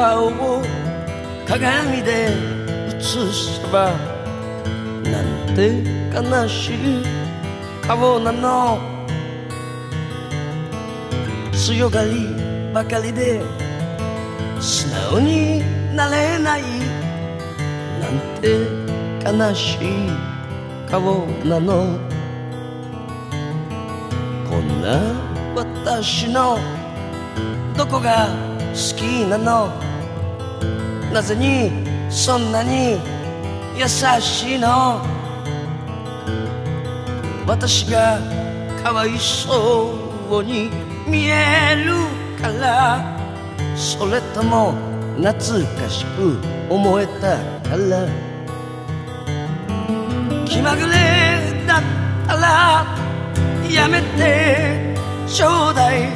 顔を鏡で映せばなんて悲しい顔なの。強がりばかりで素直になれない。なんて悲しい顔なの。こんな私のどこが好きなの。なぜにそんなに優しいの？私がかわいそうに見えるからそれとも懐かしく思えたから。気まぐれだったらやめてちょうだい。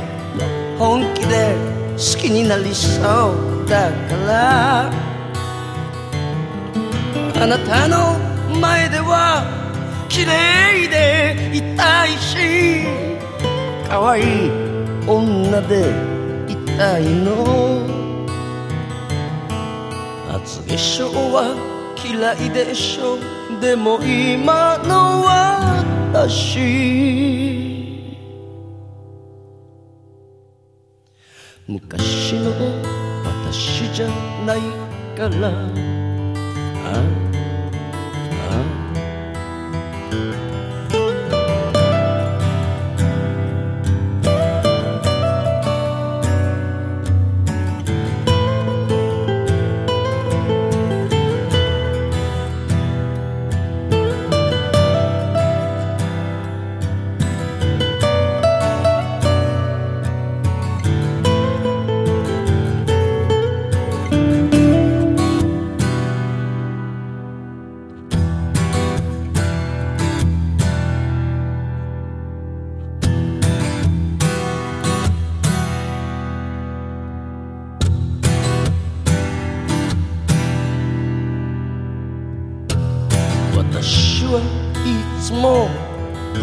本気で好きになりそう。だからあなたの前では綺麗でいたいし可愛い女でいたいの。厚化粧は嫌いでしょ。でも今の私昔の私じゃないから。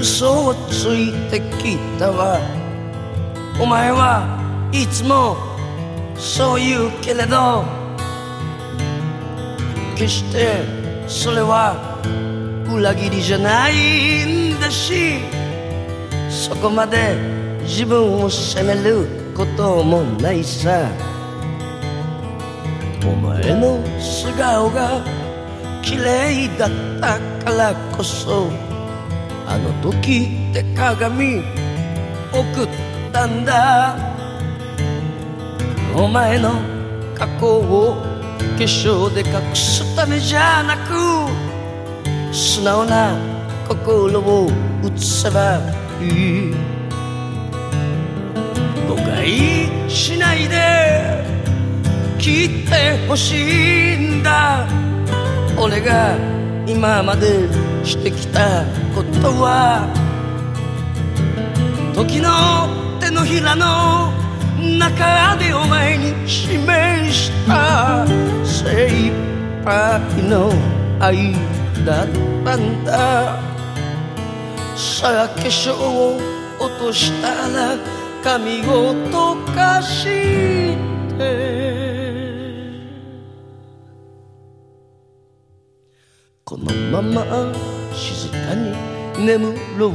嘘をついてきたわ。お前はいつもそう言うけれど決してそれは裏切りじゃないんだしそこまで自分を責めることもないさ。お前の素顔が綺麗だったからこそあの時って鏡送ったんだ。お前の過去を化粧で隠すためじゃなく素直な心を映せばいい。誤解しないで聞いてほしいんだ。俺が今までしてきたことは時の手のひらの中でお前に示した精一杯の愛だったんだ。さあ化粧を落としたら髪を溶かしてこのまま静かに眠ろう。